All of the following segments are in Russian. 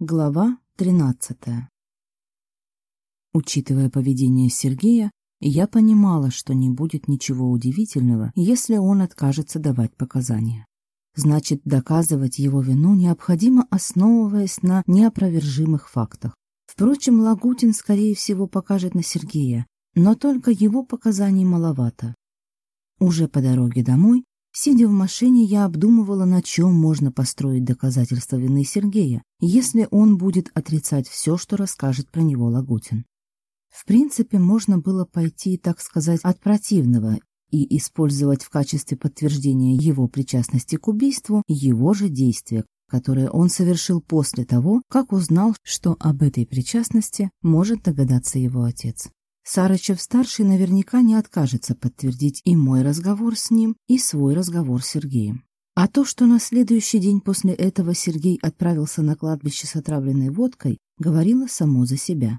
Глава 13 Учитывая поведение Сергея, я понимала, что не будет ничего удивительного, если он откажется давать показания. Значит, доказывать его вину необходимо, основываясь на неопровержимых фактах. Впрочем, Лагутин, скорее всего, покажет на Сергея, но только его показаний маловато. Уже по дороге домой Сидя в машине, я обдумывала, на чем можно построить доказательство вины Сергея, если он будет отрицать все, что расскажет про него Лагутин. В принципе, можно было пойти, так сказать, от противного и использовать в качестве подтверждения его причастности к убийству его же действия, которые он совершил после того, как узнал, что об этой причастности может догадаться его отец. Сарычев-старший наверняка не откажется подтвердить и мой разговор с ним, и свой разговор с Сергеем. А то, что на следующий день после этого Сергей отправился на кладбище с отравленной водкой, говорило само за себя.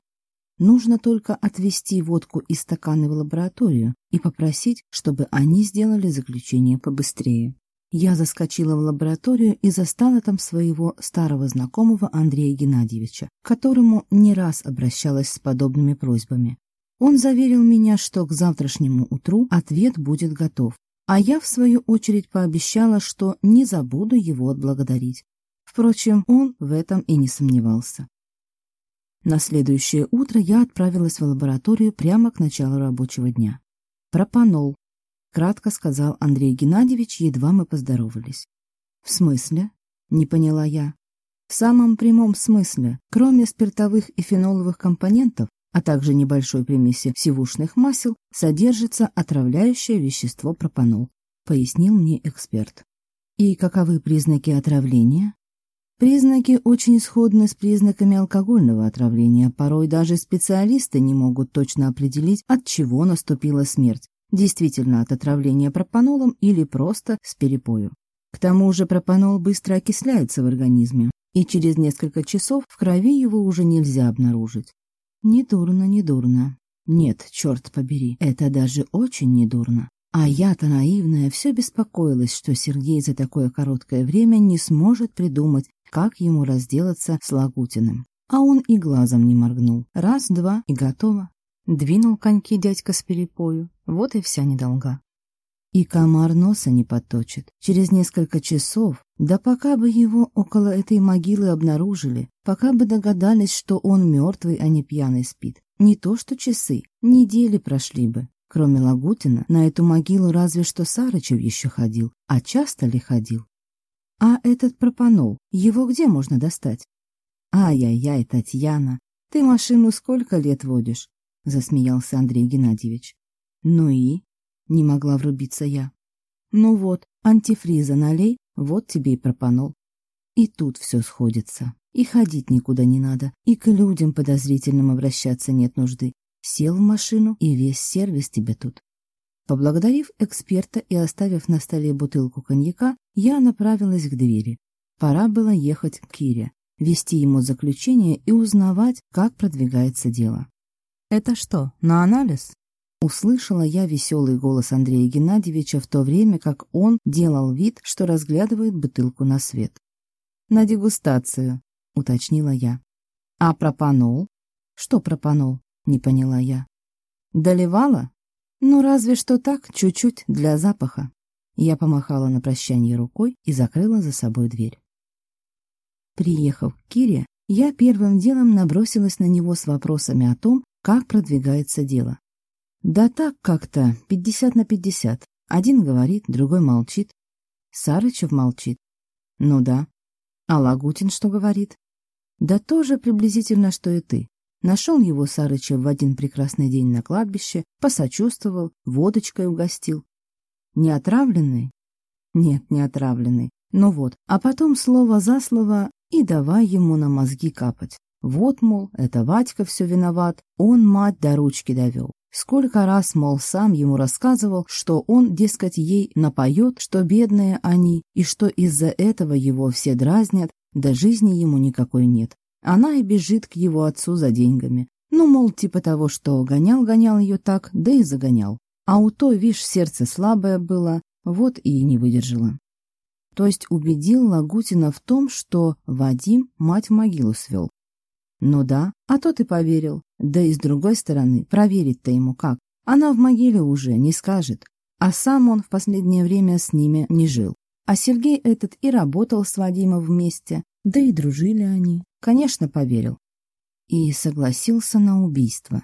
Нужно только отвезти водку и стаканы в лабораторию и попросить, чтобы они сделали заключение побыстрее. Я заскочила в лабораторию и застала там своего старого знакомого Андрея Геннадьевича, к которому не раз обращалась с подобными просьбами. Он заверил меня, что к завтрашнему утру ответ будет готов, а я, в свою очередь, пообещала, что не забуду его отблагодарить. Впрочем, он в этом и не сомневался. На следующее утро я отправилась в лабораторию прямо к началу рабочего дня. «Пропанол», — кратко сказал Андрей Геннадьевич, едва мы поздоровались. «В смысле?» — не поняла я. «В самом прямом смысле. Кроме спиртовых и феноловых компонентов, а также небольшой примеси сивушных масел, содержится отравляющее вещество пропанол, пояснил мне эксперт. И каковы признаки отравления? Признаки очень сходны с признаками алкогольного отравления. Порой даже специалисты не могут точно определить, от чего наступила смерть. Действительно от отравления пропанолом или просто с перепою. К тому же пропанол быстро окисляется в организме, и через несколько часов в крови его уже нельзя обнаружить. Недурно, недурно. Нет, черт побери, это даже очень недурно. А я-то наивная все беспокоилась, что Сергей за такое короткое время не сможет придумать, как ему разделаться с Лагутиным. А он и глазом не моргнул. Раз, два и готово. Двинул коньки дядька с перепою. Вот и вся недолга. И комар носа не подточит. Через несколько часов, да пока бы его около этой могилы обнаружили, пока бы догадались, что он мертвый, а не пьяный спит. Не то что часы, недели прошли бы. Кроме Лагутина, на эту могилу разве что Сарычев еще ходил. А часто ли ходил? А этот пропанол, его где можно достать? Ай-яй-яй, Татьяна, ты машину сколько лет водишь? Засмеялся Андрей Геннадьевич. Ну и? Не могла врубиться я. Ну вот, антифриза налей, вот тебе и пропанол. И тут все сходится. И ходить никуда не надо, и к людям подозрительным обращаться нет нужды. Сел в машину, и весь сервис тебе тут. Поблагодарив эксперта и оставив на столе бутылку коньяка, я направилась к двери. Пора было ехать к Кире, вести ему заключение и узнавать, как продвигается дело. «Это что, на анализ?» Услышала я веселый голос Андрея Геннадьевича в то время, как он делал вид, что разглядывает бутылку на свет. «На дегустацию», — уточнила я. «А пропанол?» «Что пропанол?» — не поняла я. «Доливала?» «Ну, разве что так, чуть-чуть, для запаха». Я помахала на прощание рукой и закрыла за собой дверь. Приехав к Кире, я первым делом набросилась на него с вопросами о том, как продвигается дело. Да так как-то, пятьдесят на пятьдесят. Один говорит, другой молчит. Сарычев молчит. Ну да. А Лагутин что говорит? Да тоже приблизительно, что и ты. Нашел его Сарычев в один прекрасный день на кладбище, посочувствовал, водочкой угостил. Не отравленный? Нет, не отравленный. Ну вот, а потом слово за слово и давай ему на мозги капать. Вот, мол, это Вадька все виноват, он мать до ручки довел. Сколько раз, мол, сам ему рассказывал, что он, дескать, ей напоет, что бедные они, и что из-за этого его все дразнят, да жизни ему никакой нет. Она и бежит к его отцу за деньгами. Ну, мол, типа того, что гонял-гонял ее так, да и загонял. А у той, вишь, сердце слабое было, вот и не выдержала. То есть убедил Лагутина в том, что Вадим мать в могилу свел. Ну да, а тот и поверил. Да и с другой стороны, проверить-то ему как. Она в могиле уже, не скажет. А сам он в последнее время с ними не жил. А Сергей этот и работал с Вадимом вместе, да и дружили они. Конечно, поверил. И согласился на убийство.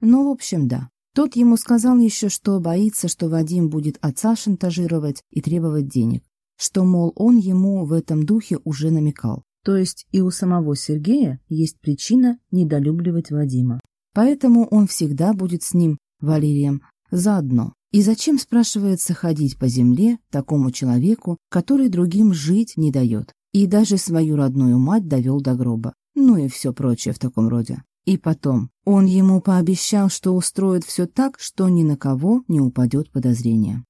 Ну, в общем, да. Тот ему сказал еще, что боится, что Вадим будет отца шантажировать и требовать денег. Что, мол, он ему в этом духе уже намекал. То есть и у самого Сергея есть причина недолюбливать Вадима. Поэтому он всегда будет с ним, Валерием, заодно. И зачем, спрашивается, ходить по земле такому человеку, который другим жить не дает, и даже свою родную мать довел до гроба, ну и все прочее в таком роде. И потом, он ему пообещал, что устроит все так, что ни на кого не упадет подозрение.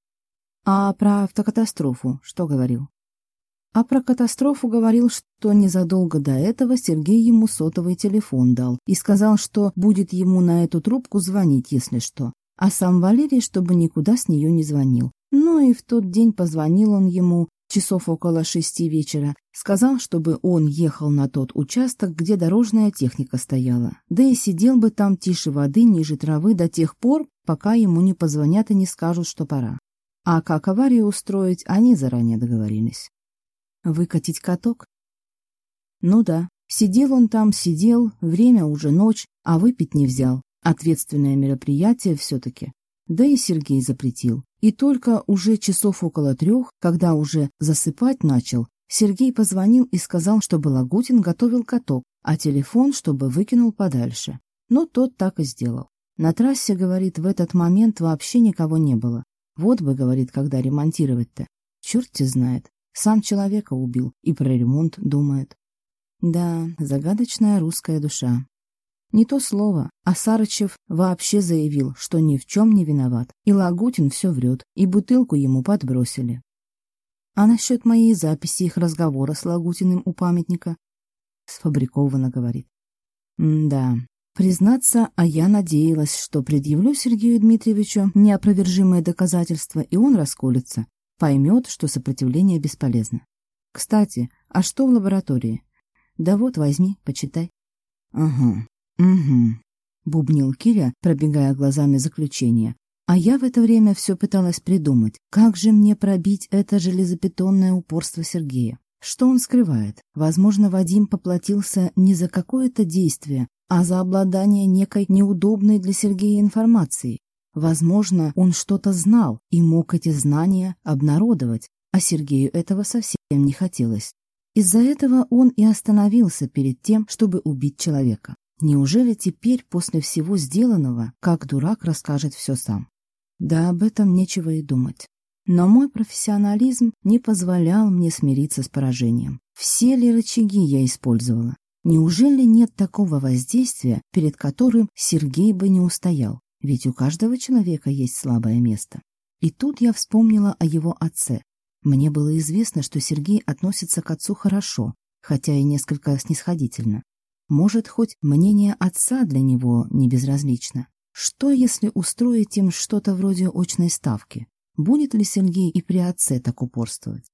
А про автокатастрофу что говорил? А про катастрофу говорил, что незадолго до этого Сергей ему сотовый телефон дал и сказал, что будет ему на эту трубку звонить, если что. А сам Валерий, чтобы никуда с нее не звонил. Ну и в тот день позвонил он ему, часов около шести вечера, сказал, чтобы он ехал на тот участок, где дорожная техника стояла, да и сидел бы там тише воды, ниже травы до тех пор, пока ему не позвонят и не скажут, что пора. А как аварию устроить, они заранее договорились. Выкатить каток? Ну да, сидел он там, сидел, время уже ночь, а выпить не взял. Ответственное мероприятие все-таки. Да и Сергей запретил. И только уже часов около трех, когда уже засыпать начал, Сергей позвонил и сказал, чтобы Лагутин готовил каток, а телефон, чтобы выкинул подальше. Но тот так и сделал. На трассе, говорит, в этот момент вообще никого не было. Вот бы, говорит, когда ремонтировать-то. Черт знает. Сам человека убил и про ремонт думает. Да, загадочная русская душа. Не то слово, а Сарычев вообще заявил, что ни в чем не виноват, и Лагутин все врет, и бутылку ему подбросили. А насчет моей записи их разговора с Лагутиным у памятника? Сфабрикованно говорит. Да, признаться, а я надеялась, что предъявлю Сергею Дмитриевичу неопровержимые доказательства, и он расколется, поймет, что сопротивление бесполезно. Кстати, а что в лаборатории? Да вот, возьми, почитай. Ага, «Угу», — бубнил Киря, пробегая глазами заключение. А я в это время все пыталась придумать, как же мне пробить это железобетонное упорство Сергея. Что он скрывает? Возможно, Вадим поплатился не за какое-то действие, а за обладание некой неудобной для Сергея информацией. Возможно, он что-то знал и мог эти знания обнародовать, а Сергею этого совсем не хотелось. Из-за этого он и остановился перед тем, чтобы убить человека. Неужели теперь, после всего сделанного, как дурак расскажет все сам? Да об этом нечего и думать. Но мой профессионализм не позволял мне смириться с поражением. Все ли рычаги я использовала? Неужели нет такого воздействия, перед которым Сергей бы не устоял? Ведь у каждого человека есть слабое место. И тут я вспомнила о его отце. Мне было известно, что Сергей относится к отцу хорошо, хотя и несколько снисходительно. Может, хоть мнение отца для него не безразлично. Что, если устроить им что-то вроде очной ставки? Будет ли Сергей и при отце так упорствовать?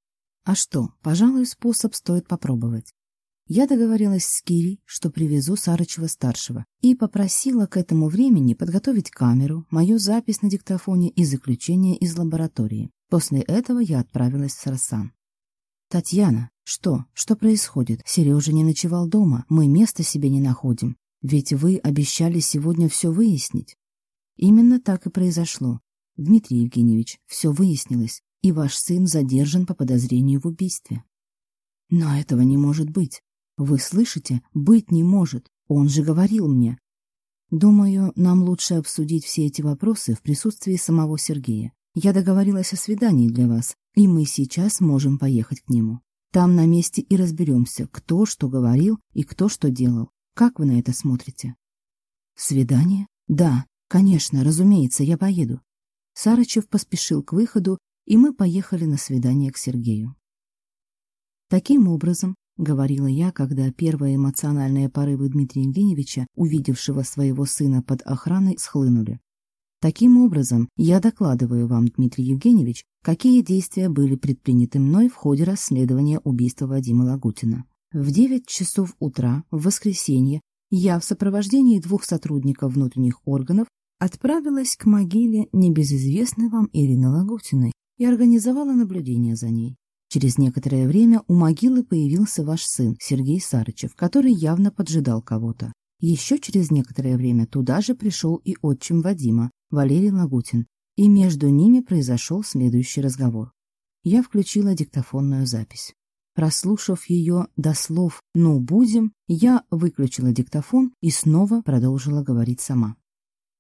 А что, пожалуй, способ стоит попробовать. Я договорилась с Кирей, что привезу Сарычева-старшего, и попросила к этому времени подготовить камеру, мою запись на диктофоне и заключение из лаборатории. После этого я отправилась в Сарасан. «Татьяна, что? Что происходит? Сережа не ночевал дома, мы места себе не находим. Ведь вы обещали сегодня все выяснить». Именно так и произошло. Дмитрий Евгеньевич, все выяснилось, и ваш сын задержан по подозрению в убийстве. Но этого не может быть. Вы слышите? Быть не может. Он же говорил мне. Думаю, нам лучше обсудить все эти вопросы в присутствии самого Сергея. Я договорилась о свидании для вас, и мы сейчас можем поехать к нему. Там на месте и разберемся, кто что говорил и кто что делал. Как вы на это смотрите? Свидание? Да, конечно, разумеется, я поеду. Сарычев поспешил к выходу, и мы поехали на свидание к Сергею. Таким образом, — говорила я, когда первые эмоциональные порывы Дмитрия Евгеньевича, увидевшего своего сына под охраной, схлынули. Таким образом, я докладываю вам, Дмитрий Евгеньевич, какие действия были предприняты мной в ходе расследования убийства Вадима Лагутина. В 9 часов утра в воскресенье я в сопровождении двух сотрудников внутренних органов отправилась к могиле небезызвестной вам Ирины Лагутиной и организовала наблюдение за ней. Через некоторое время у могилы появился ваш сын, Сергей Сарычев, который явно поджидал кого-то. Еще через некоторое время туда же пришел и отчим Вадима, Валерий Лагутин, и между ними произошел следующий разговор. Я включила диктофонную запись. Прослушав ее до слов «ну, будем», я выключила диктофон и снова продолжила говорить сама.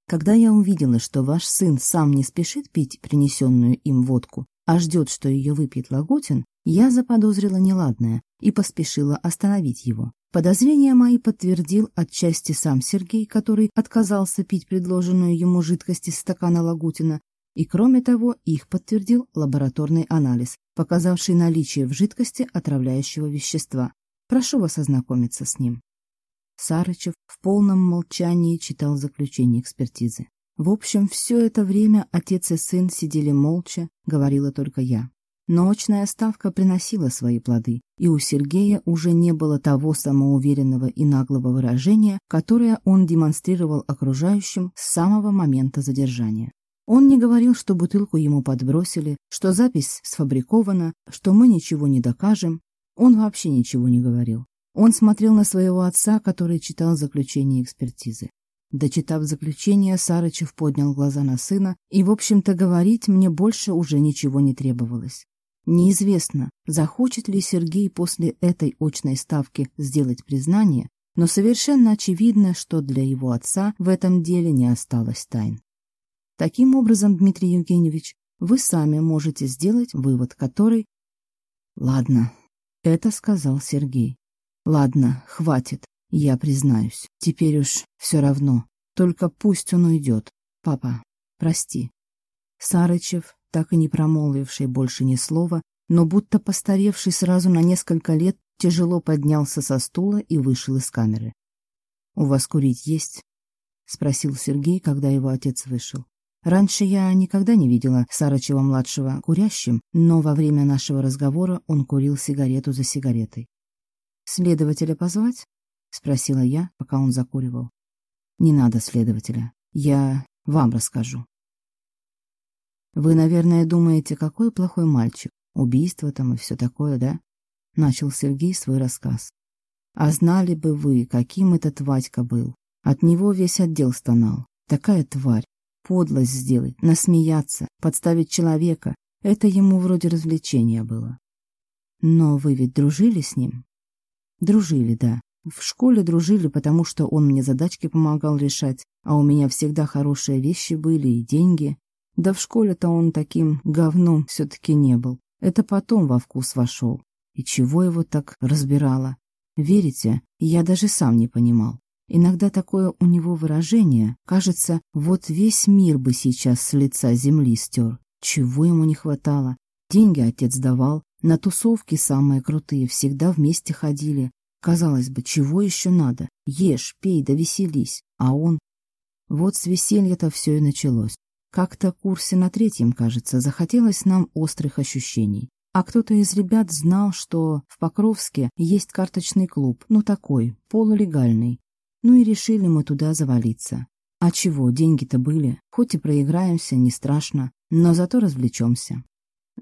Когда я увидела, что ваш сын сам не спешит пить принесенную им водку, а ждет, что ее выпьет Лагутин, я заподозрила неладное и поспешила остановить его. Подозрения мои подтвердил отчасти сам Сергей, который отказался пить предложенную ему жидкость из стакана Лагутина, и кроме того их подтвердил лабораторный анализ, показавший наличие в жидкости отравляющего вещества. Прошу вас ознакомиться с ним. Сарычев в полном молчании читал заключение экспертизы. В общем, все это время отец и сын сидели молча, говорила только я. Но очная ставка приносила свои плоды, и у Сергея уже не было того самоуверенного и наглого выражения, которое он демонстрировал окружающим с самого момента задержания. Он не говорил, что бутылку ему подбросили, что запись сфабрикована, что мы ничего не докажем. Он вообще ничего не говорил. Он смотрел на своего отца, который читал заключение экспертизы. Дочитав заключение, Сарычев поднял глаза на сына, и, в общем-то, говорить мне больше уже ничего не требовалось. Неизвестно, захочет ли Сергей после этой очной ставки сделать признание, но совершенно очевидно, что для его отца в этом деле не осталось тайн. Таким образом, Дмитрий Евгеньевич, вы сами можете сделать вывод, который... Ладно, это сказал Сергей. Ладно, хватит, я признаюсь. Теперь уж все равно. Только пусть он уйдет. Папа, прости. Сарычев, так и не промолвивший больше ни слова, но будто постаревший сразу на несколько лет, тяжело поднялся со стула и вышел из камеры. «У вас курить есть?» — спросил Сергей, когда его отец вышел. Раньше я никогда не видела Сарычева-младшего курящим, но во время нашего разговора он курил сигарету за сигаретой. «Следователя позвать?» — спросила я, пока он закуривал. «Не надо следователя. Я вам расскажу». «Вы, наверное, думаете, какой плохой мальчик. Убийство там и все такое, да?» — начал Сергей свой рассказ. «А знали бы вы, каким этот Вадька был. От него весь отдел стонал. Такая тварь. Подлость сделать, насмеяться, подставить человека — это ему вроде развлечения было. Но вы ведь дружили с ним? Дружили, да. В школе дружили, потому что он мне задачки помогал решать, а у меня всегда хорошие вещи были и деньги. Да в школе-то он таким говном все-таки не был. Это потом во вкус вошел. И чего его так разбирало? Верите, я даже сам не понимал. Иногда такое у него выражение, кажется, вот весь мир бы сейчас с лица земли стер. Чего ему не хватало? Деньги отец давал, на тусовки самые крутые всегда вместе ходили. Казалось бы, чего еще надо? Ешь, пей да веселись. А он... Вот с веселья-то все и началось. Как-то курсе на третьем, кажется, захотелось нам острых ощущений. А кто-то из ребят знал, что в Покровске есть карточный клуб, ну такой, полулегальный. Ну и решили мы туда завалиться. А чего, деньги-то были. Хоть и проиграемся, не страшно, но зато развлечемся.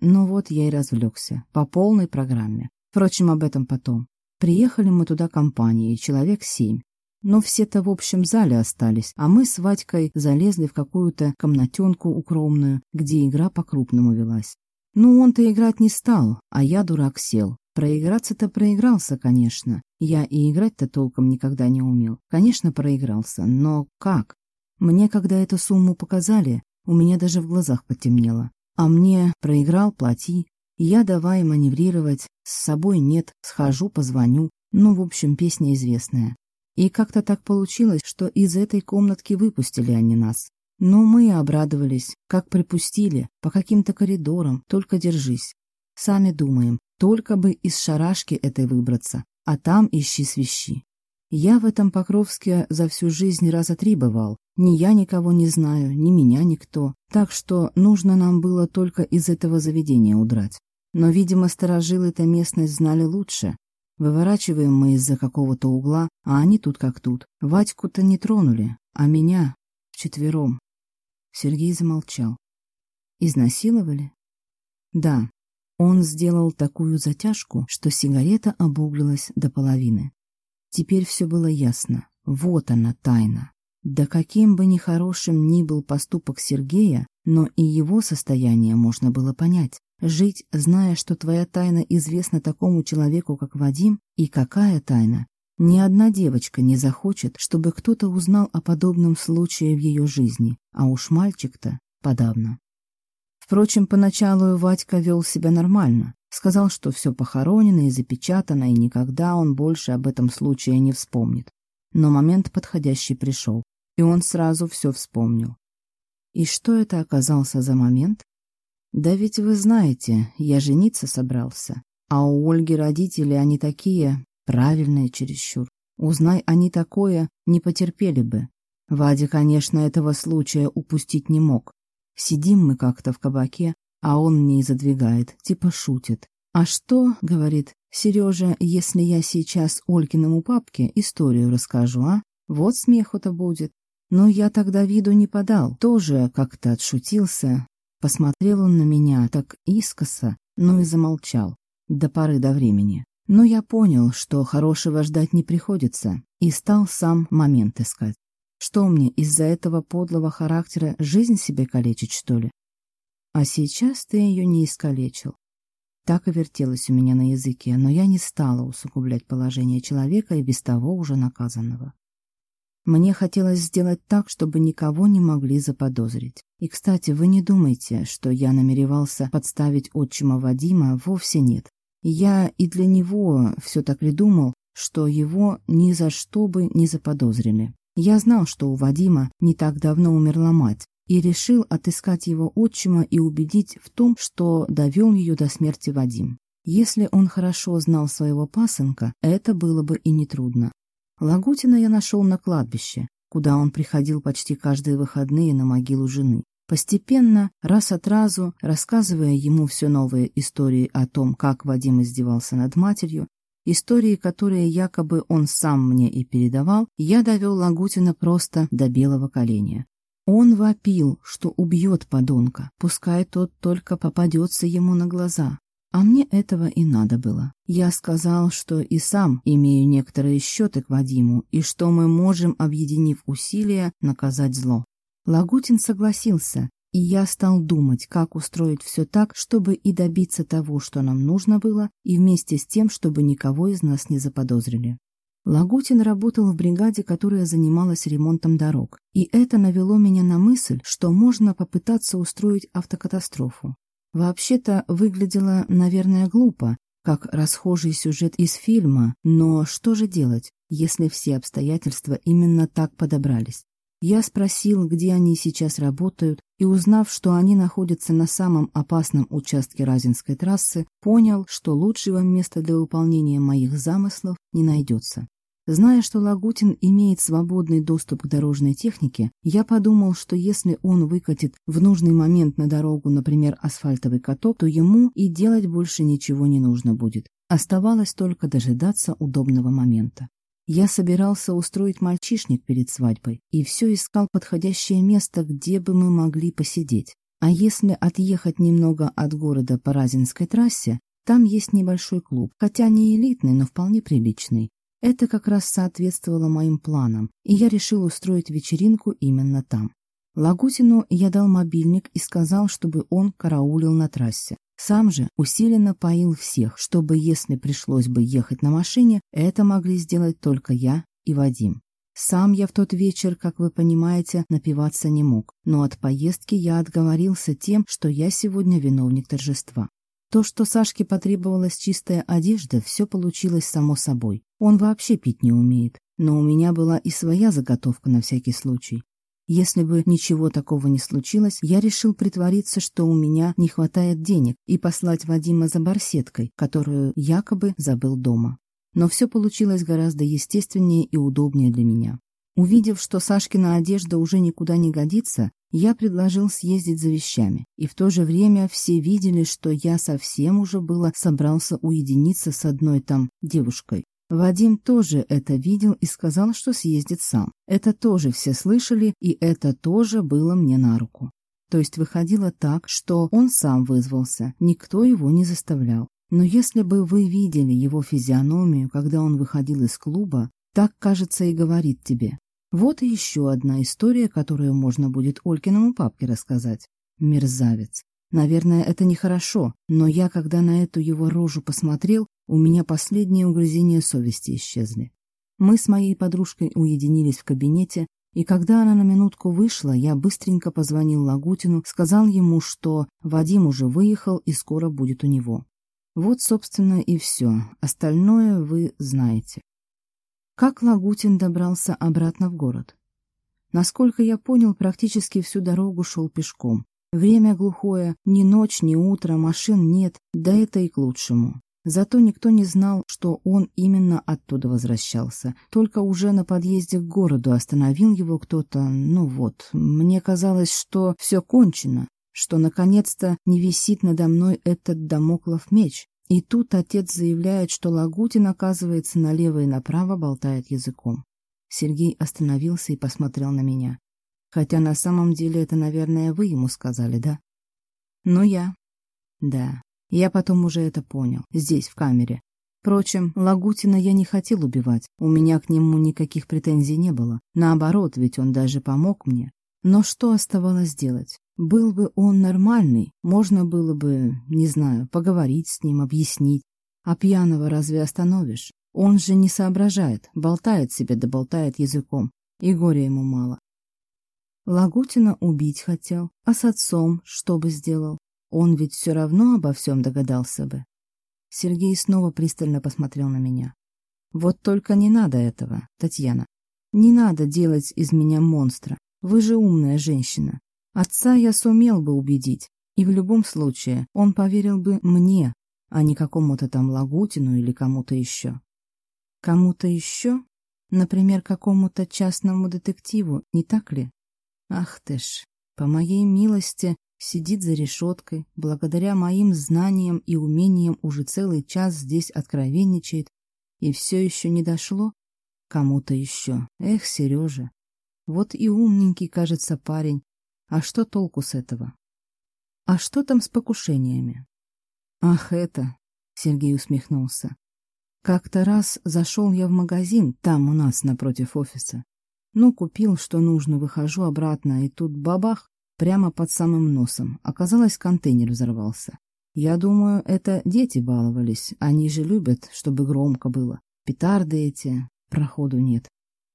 Ну вот я и развлекся, по полной программе. Впрочем, об этом потом. Приехали мы туда компанией, человек семь. Но все-то в общем зале остались, а мы с Вадькой залезли в какую-то комнатенку укромную, где игра по-крупному велась. Ну, он-то играть не стал, а я, дурак, сел. Проиграться-то проигрался, конечно. Я и играть-то толком никогда не умел. Конечно, проигрался, но как? Мне, когда эту сумму показали, у меня даже в глазах потемнело. А мне проиграл, плати. Я давай маневрировать, с собой нет, схожу, позвоню. Ну, в общем, песня известная. И как-то так получилось, что из этой комнатки выпустили они нас. Но мы обрадовались, как припустили, по каким-то коридорам, только держись. Сами думаем, только бы из шарашки этой выбраться, а там ищи свищи. Я в этом Покровске за всю жизнь раза три бывал, Ни я никого не знаю, ни меня никто. Так что нужно нам было только из этого заведения удрать. Но, видимо, сторожилы эта местность знали лучше. Выворачиваем мы из-за какого-то угла, а они тут как тут. Вадьку-то не тронули, а меня вчетвером. Сергей замолчал. Изнасиловали? Да. Он сделал такую затяжку, что сигарета обуглилась до половины. Теперь все было ясно. Вот она тайна. Да каким бы нехорошим ни был поступок Сергея, но и его состояние можно было понять. Жить, зная, что твоя тайна известна такому человеку, как Вадим, и какая тайна? Ни одна девочка не захочет, чтобы кто-то узнал о подобном случае в ее жизни, а уж мальчик-то подавно. Впрочем, поначалу Вадька вел себя нормально. Сказал, что все похоронено и запечатано, и никогда он больше об этом случае не вспомнит. Но момент подходящий пришел, и он сразу все вспомнил. И что это оказался за момент? Да ведь вы знаете, я жениться собрался, а у Ольги родители они такие, правильные чересчур. Узнай они такое, не потерпели бы. Вадя, конечно, этого случая упустить не мог. Сидим мы как-то в кабаке, а он мне и задвигает, типа шутит. «А что, — говорит, — Сережа, если я сейчас Олькиному папке историю расскажу, а? Вот смеху-то будет». Но я тогда виду не подал, тоже как-то отшутился. Посмотрел он на меня так искоса, но и замолчал. До поры до времени. Но я понял, что хорошего ждать не приходится, и стал сам момент искать. Что мне из-за этого подлого характера жизнь себе калечить, что ли? А сейчас ты ее не искалечил. Так и вертелось у меня на языке, но я не стала усугублять положение человека и без того уже наказанного. Мне хотелось сделать так, чтобы никого не могли заподозрить. И, кстати, вы не думайте, что я намеревался подставить отчима Вадима, вовсе нет. Я и для него все так придумал, что его ни за что бы не заподозрили. Я знал, что у Вадима не так давно умерла мать, и решил отыскать его отчима и убедить в том, что довел ее до смерти Вадим. Если он хорошо знал своего пасынка, это было бы и нетрудно. Лагутина я нашел на кладбище, куда он приходил почти каждые выходные на могилу жены. Постепенно, раз от разу, рассказывая ему все новые истории о том, как Вадим издевался над матерью, Истории, которые якобы он сам мне и передавал, я довел Лагутина просто до белого коленя. Он вопил, что убьет подонка, пускай тот только попадется ему на глаза. А мне этого и надо было. Я сказал, что и сам имею некоторые счеты к Вадиму, и что мы можем, объединив усилия, наказать зло. Лагутин согласился, и я стал думать, как устроить все так, чтобы и добиться того, что нам нужно было, и вместе с тем, чтобы никого из нас не заподозрили. Лагутин работал в бригаде, которая занималась ремонтом дорог, и это навело меня на мысль, что можно попытаться устроить автокатастрофу. Вообще-то выглядело, наверное, глупо, как расхожий сюжет из фильма, но что же делать, если все обстоятельства именно так подобрались? Я спросил, где они сейчас работают, и узнав, что они находятся на самом опасном участке Разинской трассы, понял, что лучшего места для выполнения моих замыслов не найдется. Зная, что Лагутин имеет свободный доступ к дорожной технике, я подумал, что если он выкатит в нужный момент на дорогу, например, асфальтовый каток, то ему и делать больше ничего не нужно будет. Оставалось только дожидаться удобного момента. Я собирался устроить мальчишник перед свадьбой и все искал подходящее место, где бы мы могли посидеть. А если отъехать немного от города по Разинской трассе, там есть небольшой клуб, хотя не элитный, но вполне приличный. Это как раз соответствовало моим планам, и я решил устроить вечеринку именно там. Лагутину я дал мобильник и сказал, чтобы он караулил на трассе. Сам же усиленно поил всех, чтобы, если пришлось бы ехать на машине, это могли сделать только я и Вадим. Сам я в тот вечер, как вы понимаете, напиваться не мог, но от поездки я отговорился тем, что я сегодня виновник торжества. То, что Сашке потребовалась чистая одежда, все получилось само собой. Он вообще пить не умеет, но у меня была и своя заготовка на всякий случай. Если бы ничего такого не случилось, я решил притвориться, что у меня не хватает денег, и послать Вадима за барсеткой, которую якобы забыл дома. Но все получилось гораздо естественнее и удобнее для меня. Увидев, что Сашкина одежда уже никуда не годится, я предложил съездить за вещами, и в то же время все видели, что я совсем уже было собрался уединиться с одной там девушкой. Вадим тоже это видел и сказал, что съездит сам. Это тоже все слышали, и это тоже было мне на руку. То есть выходило так, что он сам вызвался, никто его не заставлял. Но если бы вы видели его физиономию, когда он выходил из клуба, так, кажется, и говорит тебе. Вот и еще одна история, которую можно будет Олькиному папке рассказать. Мерзавец. Наверное, это нехорошо, но я, когда на эту его рожу посмотрел, у меня последние угрызения совести исчезли. Мы с моей подружкой уединились в кабинете, и когда она на минутку вышла, я быстренько позвонил Лагутину, сказал ему, что Вадим уже выехал и скоро будет у него. Вот, собственно, и все. Остальное вы знаете. Как Лагутин добрался обратно в город? Насколько я понял, практически всю дорогу шел пешком. Время глухое, ни ночь, ни утро, машин нет, да это и к лучшему. Зато никто не знал, что он именно оттуда возвращался. Только уже на подъезде к городу остановил его кто-то. Ну вот, мне казалось, что все кончено, что наконец-то не висит надо мной этот домоклов меч. И тут отец заявляет, что Лагутин, оказывается, налево и направо болтает языком. Сергей остановился и посмотрел на меня. Хотя на самом деле это, наверное, вы ему сказали, да? Ну, я. Да. Я потом уже это понял. Здесь, в камере. Впрочем, Лагутина я не хотел убивать. У меня к нему никаких претензий не было. Наоборот, ведь он даже помог мне. Но что оставалось делать? Был бы он нормальный, можно было бы, не знаю, поговорить с ним, объяснить. А пьяного разве остановишь? Он же не соображает, болтает себе да болтает языком, и горя ему мало. Лагутина убить хотел, а с отцом что бы сделал? Он ведь все равно обо всем догадался бы. Сергей снова пристально посмотрел на меня. Вот только не надо этого, Татьяна. Не надо делать из меня монстра. Вы же умная женщина. Отца я сумел бы убедить, и в любом случае он поверил бы мне, а не какому-то там Лагутину или кому-то еще. Кому-то еще? Например, какому-то частному детективу, не так ли? Ах ты ж, по моей милости, сидит за решеткой, благодаря моим знаниям и умениям уже целый час здесь откровенничает, и все еще не дошло? Кому-то еще. Эх, Сережа. Вот и умненький, кажется, парень, а что толку с этого? А что там с покушениями? Ах, это... Сергей усмехнулся. Как-то раз зашел я в магазин, там у нас напротив офиса. Ну, купил, что нужно, выхожу обратно, и тут бабах, прямо под самым носом. Оказалось, контейнер взорвался. Я думаю, это дети баловались, они же любят, чтобы громко было. Петарды эти, проходу нет.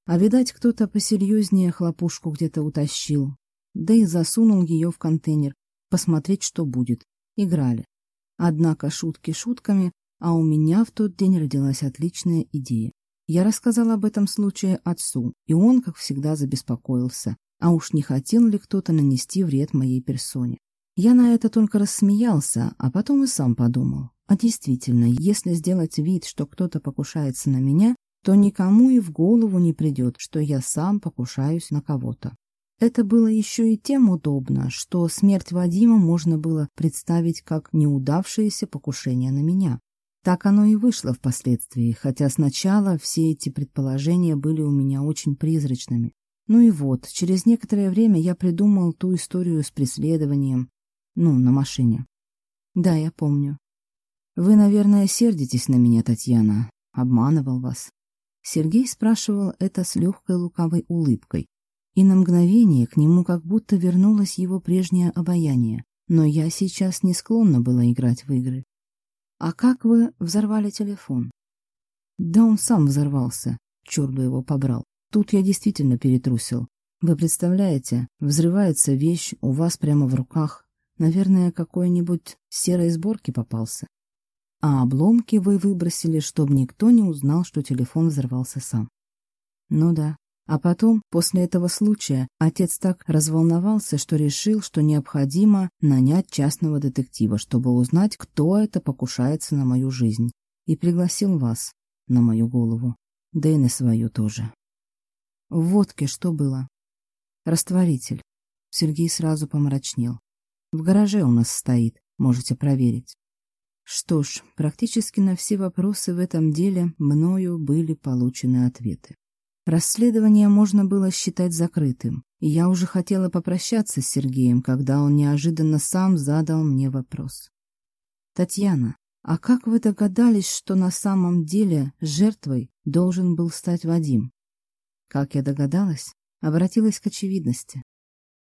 А видать, кто-то посерьезнее хлопушку где-то утащил да и засунул ее в контейнер, посмотреть, что будет. Играли. Однако шутки шутками, а у меня в тот день родилась отличная идея. Я рассказал об этом случае отцу, и он, как всегда, забеспокоился. А уж не хотел ли кто-то нанести вред моей персоне? Я на это только рассмеялся, а потом и сам подумал. А действительно, если сделать вид, что кто-то покушается на меня, то никому и в голову не придет, что я сам покушаюсь на кого-то. Это было еще и тем удобно, что смерть Вадима можно было представить как неудавшееся покушение на меня. Так оно и вышло впоследствии, хотя сначала все эти предположения были у меня очень призрачными. Ну и вот, через некоторое время я придумал ту историю с преследованием, ну, на машине. Да, я помню. Вы, наверное, сердитесь на меня, Татьяна. Обманывал вас. Сергей спрашивал это с легкой лукавой улыбкой, и на мгновение к нему как будто вернулось его прежнее обаяние. Но я сейчас не склонна была играть в игры. «А как вы взорвали телефон?» «Да он сам взорвался. Черт бы его побрал. Тут я действительно перетрусил. Вы представляете, взрывается вещь у вас прямо в руках. Наверное, какой-нибудь серой сборки попался. А обломки вы выбросили, чтобы никто не узнал, что телефон взорвался сам. Ну да, а потом, после этого случая, отец так разволновался, что решил, что необходимо нанять частного детектива, чтобы узнать, кто это покушается на мою жизнь. И пригласил вас на мою голову. Да и на свою тоже. В водке что было? Растворитель. Сергей сразу помрачнел. В гараже у нас стоит, можете проверить. Что ж, практически на все вопросы в этом деле мною были получены ответы. Расследование можно было считать закрытым, и я уже хотела попрощаться с Сергеем, когда он неожиданно сам задал мне вопрос. «Татьяна, а как вы догадались, что на самом деле жертвой должен был стать Вадим?» Как я догадалась, обратилась к очевидности.